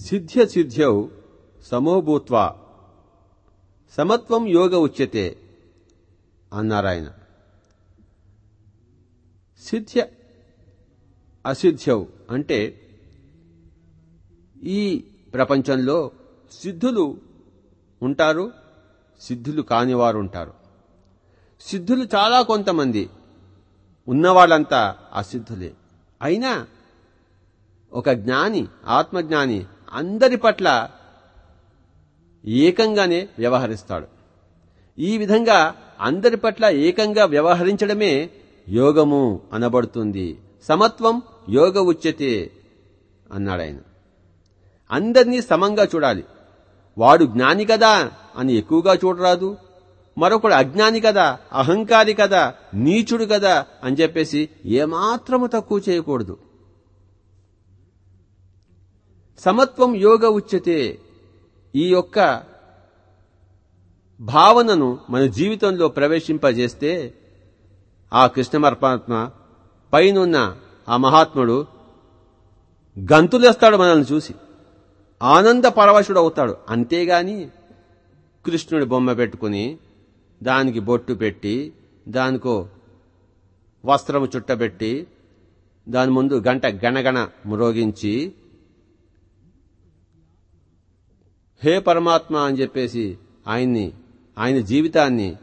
సిద్ధ్య సిద్ధ్యౌ సమోభూత్వా సమత్వం యోగ ఉచ్యతే అన్నారాయన. సిద్ధ్య అసిద్ధ్యౌ అంటే ఈ ప్రపంచంలో సిద్ధులు ఉంటారు సిద్ధులు కానివారు ఉంటారు. సిద్ధులు చాలా కొంతమంది. ఉన్నవాళ్ళంతా అసిద్ధులే. అయినా ఒక జ్ఞాని ఆత్మజ్ఞాని అందరి పట్ల ఏకంగానే వ్యవహరిస్తాడు. ఈ విధంగా అందరి పట్ల ఏకంగా వ్యవహరించడమే యోగము అనబడుతుంది. సమత్వం యోగ ఉచ్యతే అన్నాడాయన అందరినీ సమంగా చూడాలి. వాడు జ్ఞాని కదా అని ఎక్కువగా చూడరాదు. మరొకడు అజ్ఞాని కదా అహంకారి కదా నీచుడు కదా అని చెప్పేసి ఏమాత్రము తక్కువ చేయకూడదు. సమత్వం యోగ ఉచ్యతే. ఈ యొక్క భావనను మన జీవితంలో ప్రవేశింపజేస్తే ఆ కృష్ణ పరమాత్మ పైనున్న ఆ మహాత్ముడు గంతులేస్తాడు మనల్ని చూసి. ఆనంద పరవశుడు అవుతాడు. అంతేగాని కృష్ణుడి బొమ్మ పెట్టుకుని దానికి బొట్టు పెట్టి దానికో వస్త్రము చుట్టబెట్టి దాని ముందు గంట గణగణ మురోగించి హే పరమాత్మ అని చెప్పేసి ఆయన్ని ఆయన జీవితాన్ని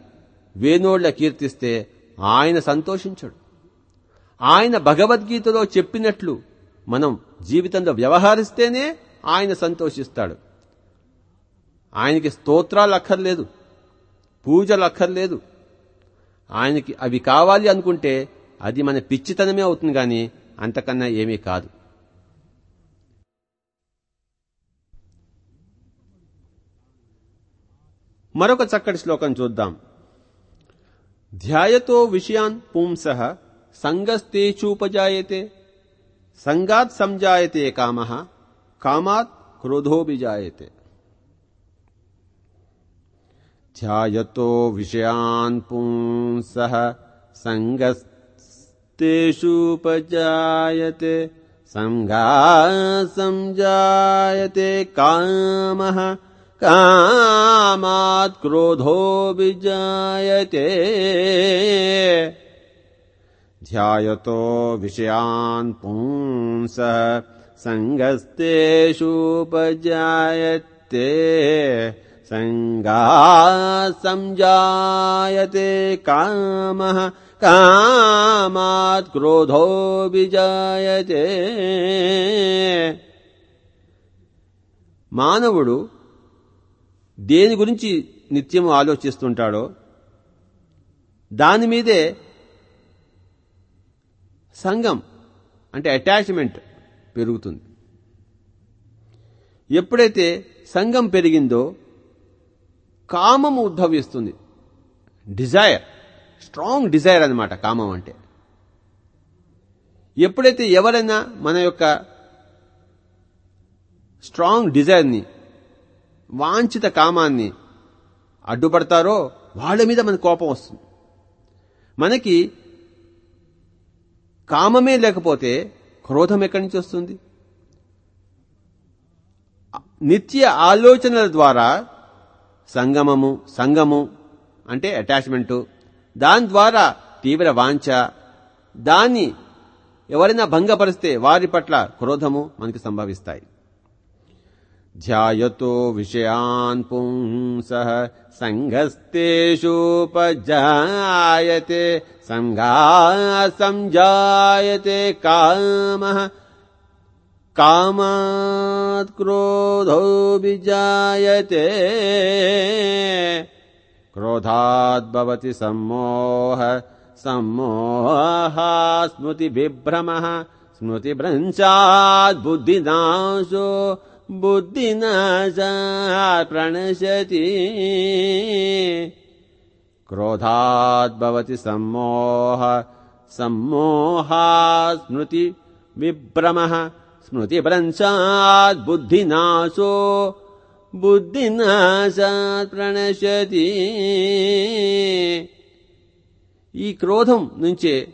వేణోళ్ళ కీర్తిస్తే ఆయన సంతోషించడు. ఆయన భగవద్గీతలో చెప్పినట్లు మనం జీవితంలో వ్యవహరిస్తేనే ఆయన సంతోషిస్తాడు. ఆయనకి స్తోత్రాలు అక్కర్లేదు పూజలు అక్కర్లేదు. ఆయనకి అవి కావాలి అనుకుంటే అది మన పిచ్చితనమే అవుతుంది కానీ అంతకన్నా ఏమీ కాదు. మరొక చక్కటి శ్లోకం చూద్దాం ధ్యాయతో విషయాన్ పుంస సంగస్తేచూపజాయతే సంగాత్ సంజాయతే కామ కామాత్ క్రోధోభిజాయతే ధ్యాయతో విషయాన్ పుంస సంగస్తేషూపజాయతే సంగా సంజాయతే కామ కామాత్ క్రోధో విజాయతే ధ్యాయతో విషయాన్ పుంస సంగస్తేషూపజాయతే సంగా సంజాయతే కామ కామాత్ క్రోధో విజాయతే మానవుడు దేని గురించి నిత్యం ఆలోచిస్తుంటాడో దాని మీదే సంఘం అంటే అటాచ్మెంట్ పెరుగుతుంది. ఎప్పుడైతే సంఘం పెరిగిందో కామం ఉద్భవిస్తుంది. డిజైర్ స్ట్రాంగ్ డిజైర్ అనమాట కామం అంటే. ఎప్పుడైతే ఎవరైనా మన యొక్క స్ట్రాంగ్ డిజైర్ని వాంఛిత కామాన్ని అడ్డుపడతారో వాళ్ళ మీద మన కోపం వస్తుంది. మనకి కామమే లేకపోతే క్రోధం ఎక్కడి నుంచి వస్తుంది? నిత్య ఆలోచనల ద్వారా సంగమము సంగము అంటే అటాచ్మెంటు దాని ద్వారా తీవ్ర వాంఛ దాన్ని ఎవరైనా భంగపరిస్తే వారి పట్ల క్రోధము మనకి సంభవిస్తాయి. ध्यायतो विषयान् पुंसः सङ्घस्तेषुपजायते सङ्घासञ्जायते कामः। कामात् क्रोधो विजायते क्रोधाद्भवति सम्मोह सम्मोहा स्मृतिविभ्रमः स्मृतिभ्रंशाद्बुद्धिदाशु స్మృతి బుద్ధినాశా ప్రణశతి క్రోధాద్ భవతి సమ్మోహ సమ్మోహా స్మృతి విభ్రమ. స్మృతి భ్రంశాద్ బుద్ధినాశో బుద్ధినాశాత్ ప్రణశతి ఈ క్రోధం నుంచే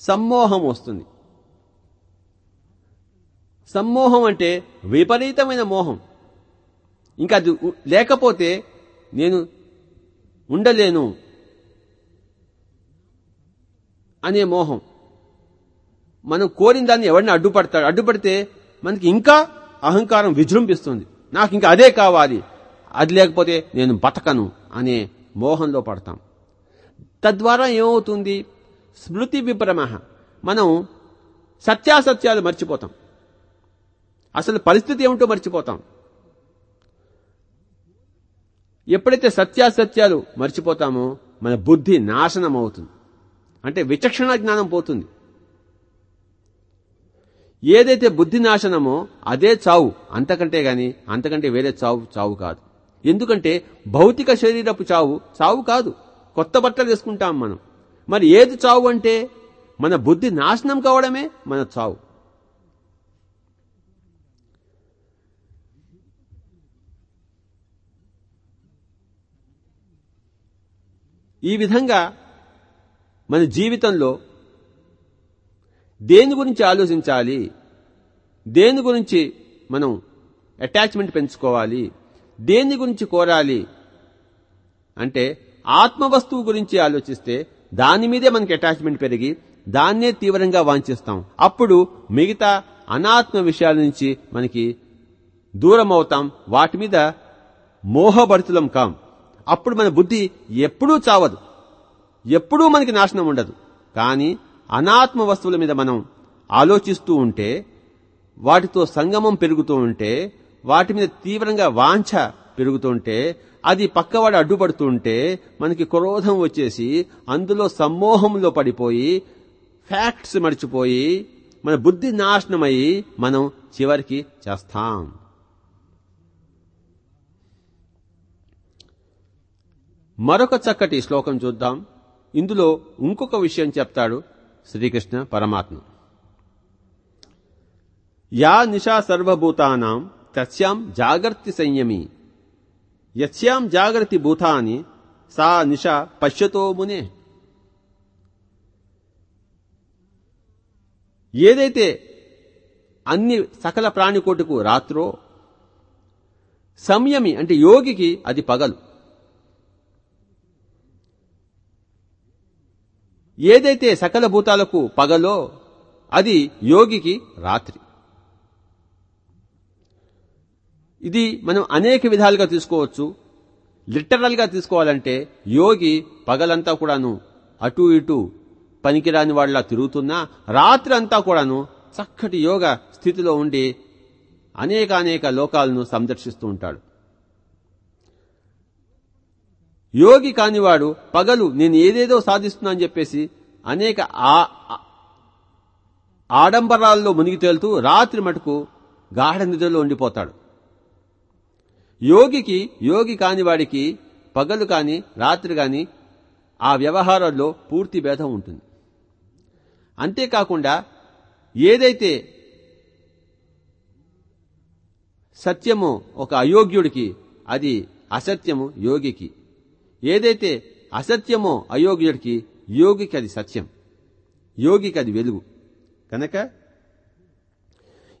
సమ్మోహం వస్తుంది. సమ్మోహం అంటే విపరీతమైన మోహం. ఇంకా అది లేకపోతే నేను ఉండలేను అనే మోహం. మనం కోరిన దాన్ని ఎవరిని అడ్డుపడతాడు అడ్డుపడితే మనకి ఇంకా అహంకారం విజృంభిస్తుంది. నాకు ఇంకా అదే కావాలి. అది లేకపోతే నేను బతకను అనే మోహంలో పడతాం. తద్వారా ఏమవుతుంది? స్మృతి విప్రమ మనం సత్యాసత్యాలు మర్చిపోతాం. అసలు పరిస్థితి ఏమిటో మర్చిపోతాం. ఎప్పుడైతే సత్యాసత్యాలు మర్చిపోతామో మన బుద్ధి నాశనం అవుతుంది. అంటే విచక్షణ జ్ఞానం పోతుంది. ఏదైతే బుద్ధి నాశనమో అదే చావు. అంతకంటే గాని అంతకంటే వేరే చావు చావు కాదు. ఎందుకంటే భౌతిక శరీరపు చావు చావు కాదు. కొత్త బట్టలు వేసుకుంటాం మనం. మరి ఏది చావు అంటే మన బుద్ధి నాశనం కావడమే మన చావు. ఈ విధంగా మన జీవితంలో దేని గురించి ఆలోచించాలి? దేని గురించి మనం అటాచ్మెంట్ పెంచుకోవాలి? దేని గురించి కోరాలి? అంటే ఆత్మవస్తువు గురించి ఆలోచిస్తే దాని మీదే మనకి అటాచ్మెంట్ పెరిగి దాన్నే తీవ్రంగా వాంఛిస్తాం. అప్పుడు మిగతా అనాత్మ విషయాల నుంచి మనకి దూరం అవుతాం వాటి మీద మోహభరితులం కాం. అప్పుడు మన బుద్ధి ఎప్పుడూ చావదు. ఎప్పుడూ మనకి నాశనం ఉండదు. కానీ అనాత్మ వస్తువుల మీద మనం ఆలోచిస్తూ ఉంటే వాటితో సంగమం పెరుగుతూ ఉంటే వాటి మీద తీవ్రంగా వాంఛ పెరుగుతుంటే అది పక్కవాడు అడ్డుపడుతుంటే మనకి క్రోధం వచ్చేసి అందులో సమ్మోహంలో పడిపోయి ఫ్యాక్ట్స్ మర్చిపోయి మన బుద్ధి నాశనమై మనం చివరికి చేస్తాం. మరొక చక్కటి శ్లోకం చూద్దాం. ఇందులో ఇంకొక విషయం చెప్తాడు శ్రీకృష్ణ పరమాత్మ. యా నిషా సర్వభూతానాం తస్యాం జాగర్తి సంయమి. యస్యాం జాగర్తి భూతాని సా నిషా పశ్యతో మునే. ఏదైతే అన్ని సకల ప్రాణికోటికు రాత్రో సంయమి అంటే యోగికి అది పగలు. ఏదైతే సకల భూతాలకు పగలో అది యోగికి రాత్రి. ఇది మనం అనేక విధాలుగా తీసుకోవచ్చు. లిటరల్గా తీసుకోవాలంటే యోగి పగలంతా కూడాను అటు ఇటు పనికిరాని వాళ్ళ తిరుగుతున్నా రాత్రి అంతా కూడాను చక్కటి యోగ స్థితిలో ఉండి అనేక అనేక లోకాలను సందర్శిస్తూ ఉంటాడు. యోగి కానివాడు పగలు నేను ఏదేదో సాధిస్తున్నా అని చెప్పేసి అనేక ఆ- ఆడంబరాల్లో మునిగి తేలుతూ రాత్రి మటుకు గాఢ నిద్రలో ఉండిపోతాడు. యోగికి యోగి కానివాడికి పగలు కాని రాత్రి కాని ఆ వ్యవహారాల్లో పూర్తి భేదం ఉంటుంది. అంతేకాకుండా ఏదైతే సత్యము ఒక అయోగ్యుడికి అది అసత్యము యోగికి. ఏదైతే అసత్యమో అయోగ్యుడికి యోగికి అది సత్యం. యోగికి అది వెలుగు. కనుక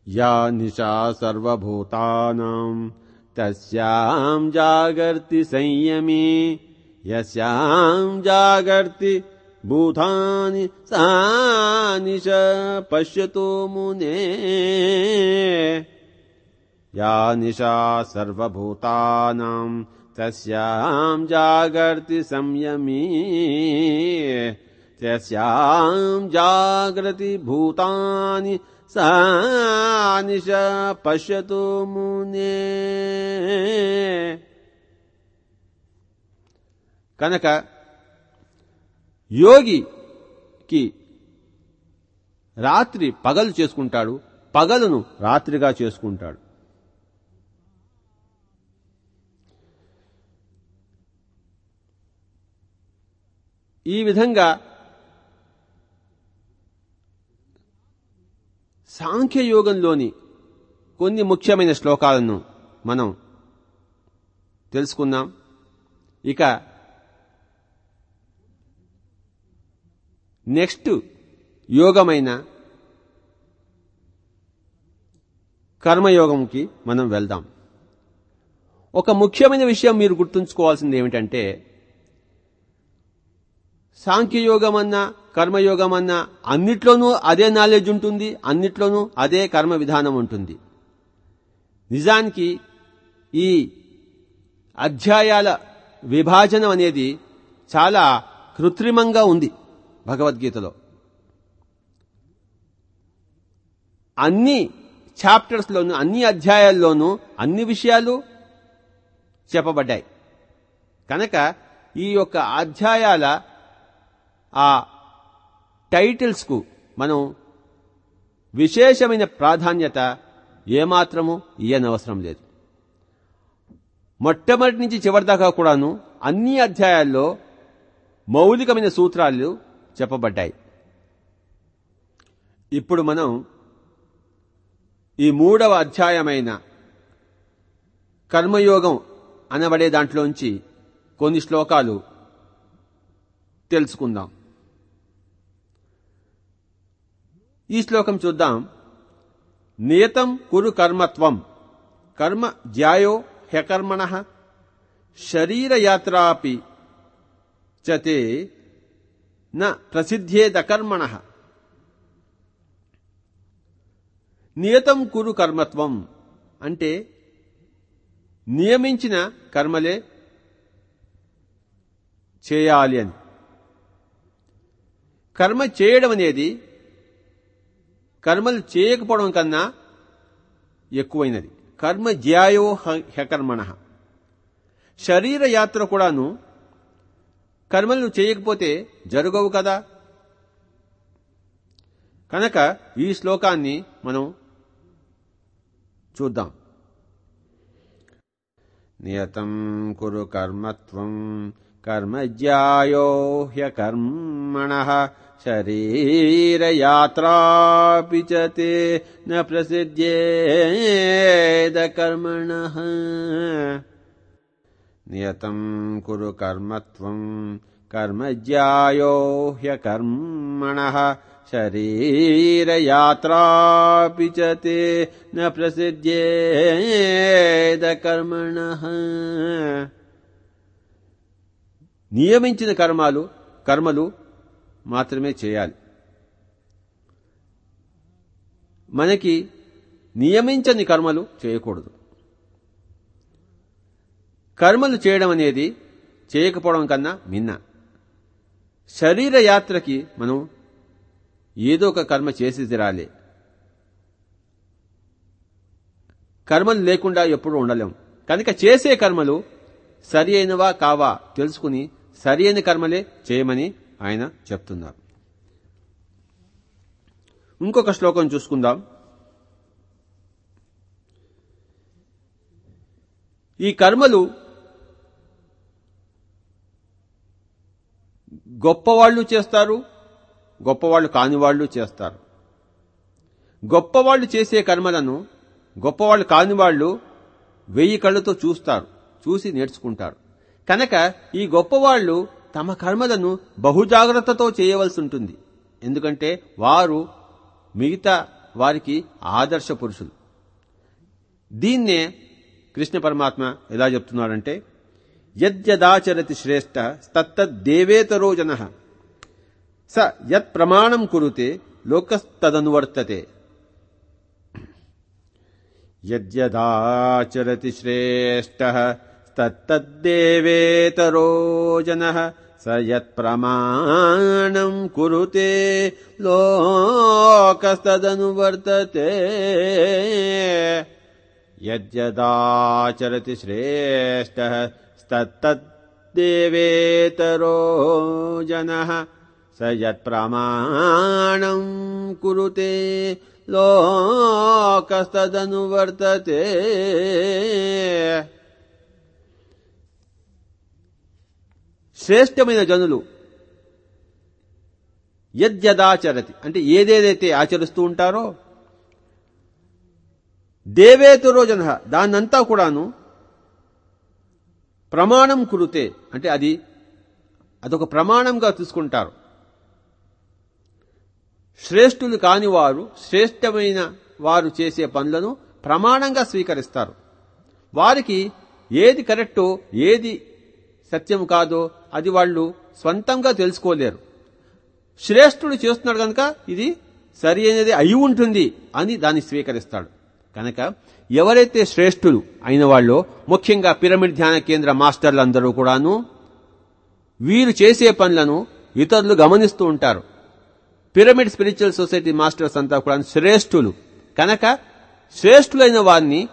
యా నిశా సర్వభూతానాం తస్యాం జాగర్తి సంయమి యస్యాం జాగర్తి భూతాని సా నిశ పశ్యతో మునే. యా నిశా సర్వభూతానాం తస్యాం జాగర్తి సంయమీ తస్యాం జాగ్రతి భూతాని సా నిశ పశ్యతు మునే కనుక యోగికి రాత్రి పగలు చేసుకుంటాడు పగలును రాత్రిగా చేసుకుంటాడు। ఈ విధంగా సాంఖ్యయోగంలోని కొన్ని ముఖ్యమైన శ్లోకాలను మనం తెలుసుకుందాం. ఇక నెక్స్ట్ యోగమైన కర్మయోగంకి మనం వెళ్దాం. ఒక ముఖ్యమైన విషయం మీరు గుర్తుంచుకోవాల్సింది ఏమిటంటే సాంఖ్యయోగం అన్నా కర్మయోగం అన్నా అన్నిట్లోనూ అదే నాలెడ్జ్ ఉంటుంది అన్నిట్లోనూ అదే కర్మ విధానం ఉంటుంది. నిజానికి ఈ అధ్యాయాల విభాజనం అనేది చాలా కృత్రిమంగా ఉంది భగవద్గీతలో. అన్ని చాప్టర్స్లోనూ అన్ని అధ్యాయాల్లోనూ అన్ని విషయాలు చెప్పబడ్డాయి. కనుక ఈ యొక్క అధ్యాయాల ఆ టైటిల్స్కు మనం విశేషమైన ప్రాధాన్యత ఏమాత్రము ఇయ్యనవసరం లేదు. మొట్టమొదటి నుంచి చివరిదాకా కూడాను అన్ని అధ్యాయాల్లో మౌలికమైన సూత్రాలు చెప్పబడ్డాయి. ఇప్పుడు మనం ఈ మూడవ అధ్యాయమైన కర్మయోగం అనబడే దాంట్లోంచి కొన్ని శ్లోకాలు తెలుసుకుందాం. ఈ శ్లోకం చూద్దాం. నియతం కురు కర్మత్వం. కర్మ జ్యాయో హ్యకర్మణ. శరీరయాత్రాపి చతే న ప్రసిద్ధేదకర్మణ నియతం కురు కర్మత్వం అంటే నియమించిన కర్మలే చేయాలి అని. కర్మ చేయడం అనేది కర్మలు చేయకపోవడం కన్నా ఎక్కువైనది. కర్మ జ్యాయో హ్యకర్మణ. శరీర యాత్ర కూడాను కర్మలు చేయకపోతే జరగవు కదా? కనుక ఈ శ్లోకాన్ని మనం చూద్దాం. నియతం కురు కర్మత్వం కర్మజ్యాయో హ్యకర్మణ. శరీరయాత్రాపి చ తే న ప్రసిద్ధ్యేద కర్మణ నియతం కురు కర్మత్వం కర్మజ్యాయో హ్యకర్మణ శరీరయాత్రాపి చ తే న ప్రసిద్ధ్యేద కర్మణ నియమించిన కర్మాలు కర్మలు మాత్రమే చేయాలి. మనకి నియమించని కర్మలు చేయకూడదు. కర్మలు చేయడం అనేది చేయకపోవడం కన్నా మిన్న. శరీర యాత్రకి మనం ఏదో ఒక కర్మ చేసి తీరాలి. కర్మలు లేకుండా ఎప్పుడూ ఉండలేం. కనుక చేసే కర్మలు సరి అయినవా కావా తెలుసుకుని సరి అయిన కర్మలే చేయమని ఆయన చెప్తున్నారు. ఇంకొక శ్లోకం చూసుకుందాం. ఈ కర్మలు గొప్పవాళ్ళు చేస్తారు గొప్పవాళ్ళు కానివాళ్ళు చేస్తారు. గొప్పవాళ్ళు చేసే కర్మలను గొప్పవాళ్ళు కాని వాళ్ళు వెయ్యి కళ్ళతో చూస్తారు చూసి నేర్చుకుంటారు. కనుక ఈ గొప్పవాళ్ళు తమ కర్మలను బహుజాగ్రత్తతో చేయవలసి ఉంటుంది ఎందుకంటే వారు మిగతా వారికి ఆదర్శ పురుషులు. దీన్నే కృష్ణ పరమాత్మ ఎలా చెప్తున్నాడంటే యద్యదాచరతి శ్రేష్ట తత్తద్దేవేతరో జన. స యత్ ప్రమాణం కురుతే లోకస్తదనువర్తతే. యద్యదాచరతి శ్రేష్ట తత్తద్దేవేతరో జన. स यत्प्रमाणम् कुरुते लोकस्तदनुवर्तते। यद्यदाचरति श्रेष्ठः तत्तद्देवेतरो जनः। स यत्प्रमाणम् कुरुते लोकस्तदनुवर्तते। శ్రేష్టమైన జనులు యద్యదాచరతి అంటే ఏదేదైతే ఆచరిస్తూ ఉంటారో దేవేతురో జన దాన్నంతా కూడాను ప్రమాణం కురితే అంటే అది అదొక ప్రమాణంగా తీసుకుంటారు. శ్రేష్ఠులు కాని వారు శ్రేష్టమైన వారు చేసే పనులను ప్రమాణంగా స్వీకరిస్తారు. వారికి ఏది కరెక్టో ఏది సత్యం కాదో అది వాళ్ళు స్వంతంగా తెలుసుకోలేరు. శ్రేష్ఠుడు చేస్తున్నాడు కనుక ఇది సరి అనేది అయి ఉంటుంది అని దాన్ని స్వీకరిస్తాడు. కనుక ఎవరైతే శ్రేష్ఠులు అయిన వాళ్ళు ముఖ్యంగా పిరమిడ్ ధ్యాన కేంద్ర మాస్టర్లందరూ కూడాను వీరు చేసే పనులను ఇతరులు గమనిస్తూ ఉంటారు. పిరమిడ్ స్పిరిచువల్ సొసైటీ మాస్టర్స్ అంతా కూడా శ్రేష్ఠులు. కనుక శ్రేష్ఠులైన వారిని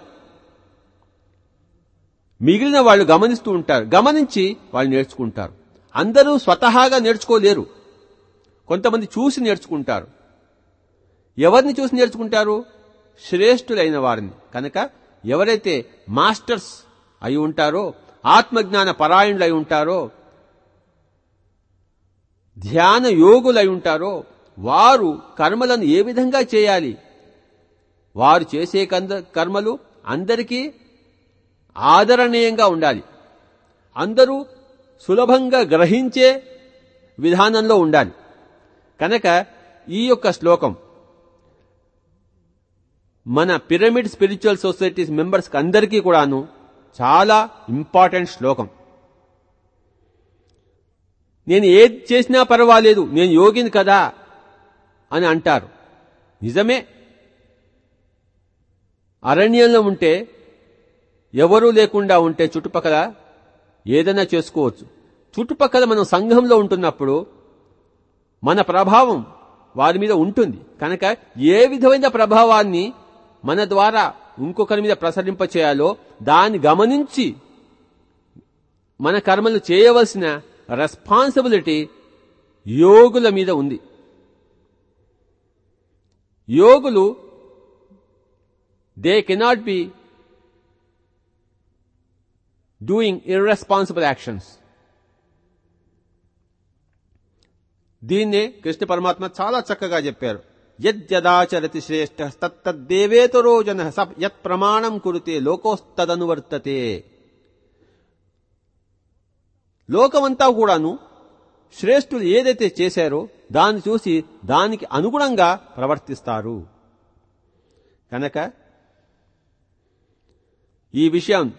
మిగిలిన వాళ్ళు గమనిస్తూ ఉంటారు. గమనించి వాళ్ళు నేర్చుకుంటారు. అందరూ స్వతహాగా నేర్చుకోలేరు. కొంతమంది చూసి నేర్చుకుంటారు. ఎవరిని చూసి నేర్చుకుంటారు? శ్రేష్ఠులైన వారిని. కనుక ఎవరైతే మాస్టర్స్ అయి ఉంటారో ఆత్మజ్ఞాన పరాయణులు అయి ఉంటారో ధ్యాన యోగులై ఉంటారో వారు కర్మలను ఏ విధంగా చేయాలి? వారు చేసే కర్మలు అందరికీ ఆదరణీయంగా ఉండాలి. అందరూ సులభంగా గ్రహించే విధానంలో ఉండాలి. కనుక ఈ యొక్క శ్లోకం మన పిరమిడ్ స్పిరిచువల్ సొసైటీస్ మెంబర్స్కి అందరికీ కూడాను చాలా ఇంపార్టెంట్ శ్లోకం. నేను ఏది చేసినా పర్వాలేదు నేను యోగిని కదా అని అంటారు. నిజమే. అరణ్యంలో ఉంటే ఎవరూ లేకుండా ఉంటే చుట్టుపక్కల ఏదైనా చేసుకోవచ్చు. చుట్టుపక్కల మనం సంఘంలో ఉంటున్నప్పుడు మన ప్రభావం వారి మీద ఉంటుంది. కనుక ఏ విధమైన ప్రభావాన్ని మన ద్వారా ఇంకొకరి మీద ప్రసరింప చేయాలో దాన్ని గమనించి మన కర్మలు చేయవలసిన రెస్పాన్సిబిలిటీ యోగుల మీద ఉంది. యోగులు they cannot be doing irresponsible actions దీన్నే కృష్ణ పరమాత్మ చాలా చక్కగా చెప్పారు. యద్యదాచరతి శ్రేష్ఠ తత్తద్దేవేతరో జన యత్ ప్రమాణం కురితే లోకోస్తదనువర్తతే. లోకమంతా కూడాను శ్రేష్ఠులు ఏదైతే చేశారో దాన్ని చూసి దానికి అనుగుణంగా ప్రవర్తిస్తారు. కనుక ఈ విషయం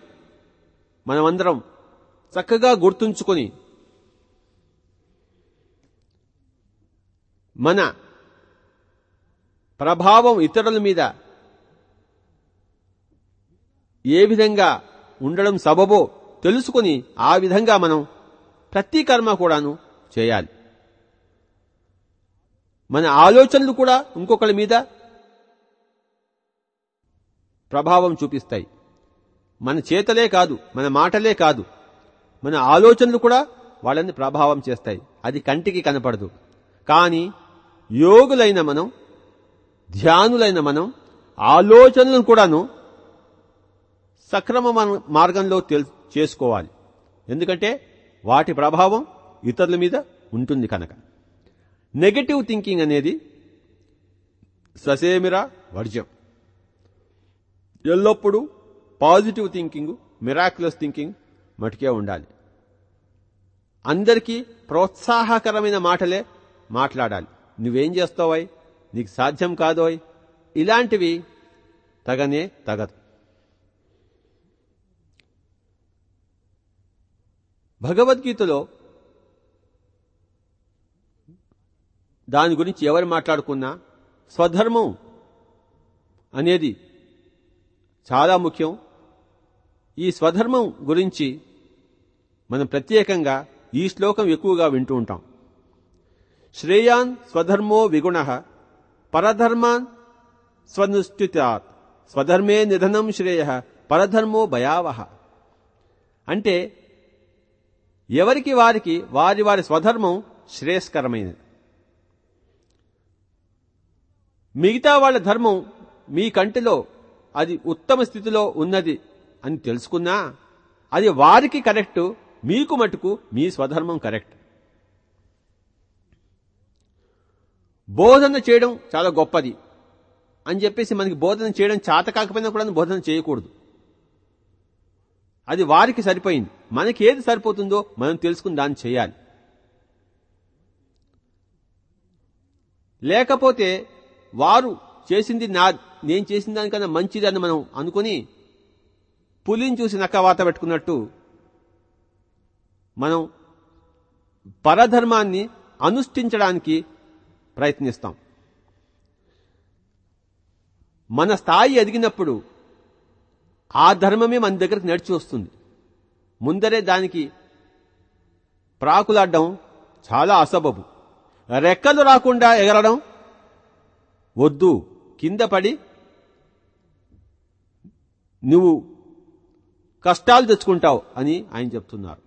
మనమందరం చక్కగా గుర్తుంచుకొని మన ప్రభావం ఇతరుల మీద ఏ విధంగా ఉండడం సబబో తెలుసుకుని ఆ విధంగా మనం ప్రతి కర్మ కూడాను చేయాలి. మన ఆలోచనలు కూడా ఇంకొకరి మీద ప్రభావం చూపిస్తాయి. మన చేతలే కాదు మన మాటలే కాదు. మన ఆలోచనలు కూడా వాళ్ళని ప్రభావం చేస్తాయి. అది కంటికి కనపడదు. కానీ యోగులైన మనం ధ్యానులైన మనం ఆలోచనలను కూడాను సక్రమ మార్గంలో చేసుకోవాలి. ఎందుకంటే వాటి ప్రభావం ఇతరుల మీద ఉంటుంది కనుక. నెగటివ్ థింకింగ్ అనేది ససేమిరా వర్జ్యం. ఎల్లప్పుడూ పాజిటివ్ థింకింగ్ మిరాక్యులస్ థింకింగ్ మటుకే ఉండాలి. అందరికీ ప్రోత్సాహకరమైన మాటలే మాట్లాడాలి. నువ్వేం చేస్తావై నీకు సాధ్యం కాదోయ్? ఇలాంటివి తగనే తగదు. భగవద్గీతలో దాని గురించి ఎవరు మాట్లాడుకున్నా స్వధర్మం అనేది చాలా ముఖ్యం. ఈ స్వధర్మం గురించి మనం ప్రత్యేకంగా ఈ శ్లోకం ఎక్కువగా వింటూ ఉంటాం. శ్రేయాన్ స్వధర్మో విగుణ పరధర్మాన్ స్వనుష్ఠితాత్ స్వధర్మే నిధనం శ్రేయ పరధర్మో భయావహ. అంటే ఎవరికి వారికి వారి వారి స్వధర్మం శ్రేయస్కరమైనది. మిగతా వాళ్ళ ధర్మం మీ కంటిలో అది ఉత్తమ స్థితిలో ఉన్నది అని తెలుసుకున్నా అది వారికి కరెక్ట్ మీకు మటుకు మీ స్వధర్మం కరెక్ట్. బోధన చేయడం చాలా గొప్పది అని చెప్పేసి మనకి బోధన చేయడం చేత కాకపోయినా కూడా బోధన చేయకూడదు. అది వారికి సరిపోయింది. మనకి ఏది సరిపోతుందో మనం తెలుసుకుని దాన్ని చేయాలి. లేకపోతే వారు చేసింది నా నేను చేసిన దానికన్నా మంచిదని మనం అనుకుని పులిని చూసి నక్కవాత పెట్టుకున్నట్టు మనం పరధర్మాన్ని అనుష్ఠించడానికి ప్రయత్నిస్తాం. మన స్థాయి ఎదిగినప్పుడు ఆ ధర్మమే మన దగ్గరకు నడిచి వస్తుంది. ముందరే దానికి ప్రాకులాడడం చాలా అసబబు. రెక్కలు రాకుండా ఎగరడం వద్దు. కింద పడి నువ్వు కష్టాలు తెచ్చుకుంటావు అని ఆయన చెప్తున్నారు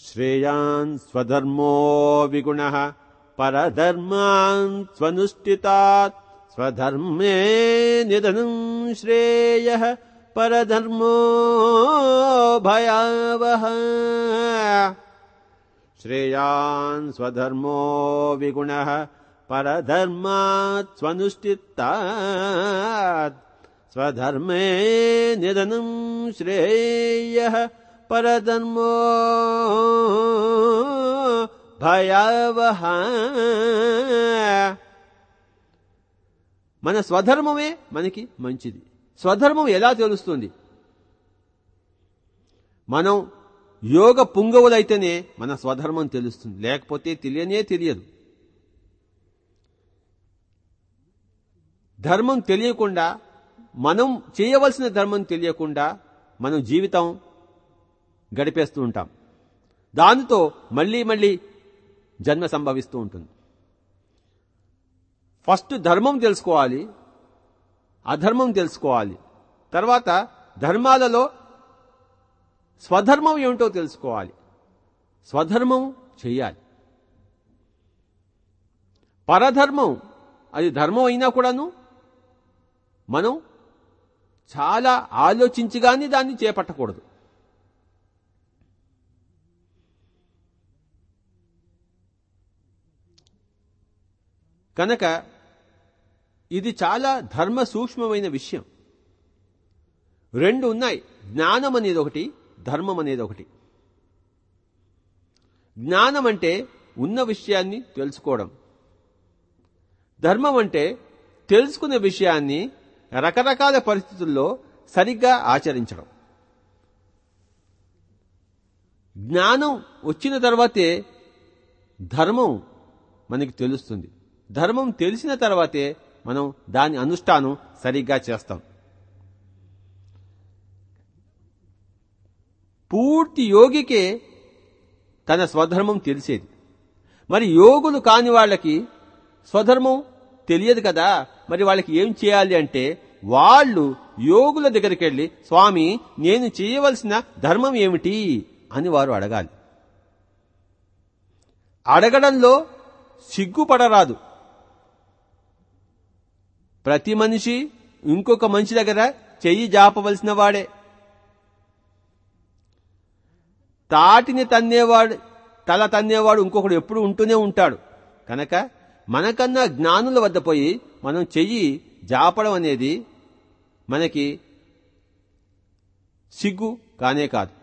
శ్రేయాన్ స్వధర్మో విగుణ పరధర్మాన్ స్వనుష్ఠితాత్ స్వధర్మే నిధనం శ్రేయ పరధర్మో భయావహ శ్రేయాన్ స్వధర్మో విగుణ పరధర్మాత్ స్వనుష్ఠితాత్ స్వధర్మే నిధనం శ్రేయ పరధర్మో భయావహ. మన స్వధర్మమే మనకి మంచిది. స్వధర్మం ఎలా తెలుస్తుంది? మనం యోగ పుంగవులైతేనే మన స్వధర్మం తెలుస్తుంది. లేకపోతే తెలియనే తెలియదు. ధర్మం తెలియకుండా మనం చేయవలసిన ధర్మం తెలియకుండా మనం జీవితం గడిపేస్తూ ఉంటాం. దానితో మళ్ళీ మళ్ళీ జన్మ సంభవిస్తూ ఉంటుంది. ఫస్ట్ ధర్మం తెలుసుకోవాలి అధర్మం తెలుసుకోవాలి. తర్వాత ధర్మాలలో స్వధర్మం ఏమిటో తెలుసుకోవాలి. స్వధర్మం చేయాలి. పరధర్మం అది ధర్మం అయినా కూడాను మనం చాలా ఆలోచించి కానీ దాన్ని చేపట్టకూడదు. కనుక ఇది చాలా ధర్మ సూక్ష్మమైన విషయం. రెండు ఉన్నాయి జ్ఞానం అనేది ఒకటి ధర్మం అనేది ఒకటి జ్ఞానం అంటే ఉన్న విషయాన్ని తెలుసుకోవడం. ధర్మం అంటే తెలుసుకున్న విషయాన్ని రకరకాల పరిస్థితుల్లో సరిగ్గా ఆచరించడం. జ్ఞానం వచ్చిన తర్వాతే ధర్మం మనకి తెలుస్తుంది. ధర్మం తెలిసిన తర్వాతే మనం దాని అనుష్ఠానం సరిగ్గా చేస్తాం. పూర్తి యోగికే తన స్వధర్మం తెలిసేది. మరి యోగులు కాని వాళ్ళకి స్వధర్మం తెలియదు కదా. మరి వాళ్ళకి ఏం చేయాలి అంటే వాళ్ళు యోగుల దగ్గరికి వెళ్ళి స్వామి నేను చేయవలసిన ధర్మం ఏమిటి? అని వారు అడగాలి. అడగడంలో సిగ్గుపడరాదు. ప్రతి మనిషి ఇంకొక మనిషి దగ్గర చెయ్యి జాపవలసిన వాడే. తాటిని తన్నేవాడు తల తన్నేవాడు ఇంకొకడు ఎప్పుడు ఉంటూనే ఉంటాడు. కనుక మనకన్నా జ్ఞానుల వద్ద పోయి మనం చెయ్యి జాపడం అనేది మనకి సిగ్గు కానే కాదు.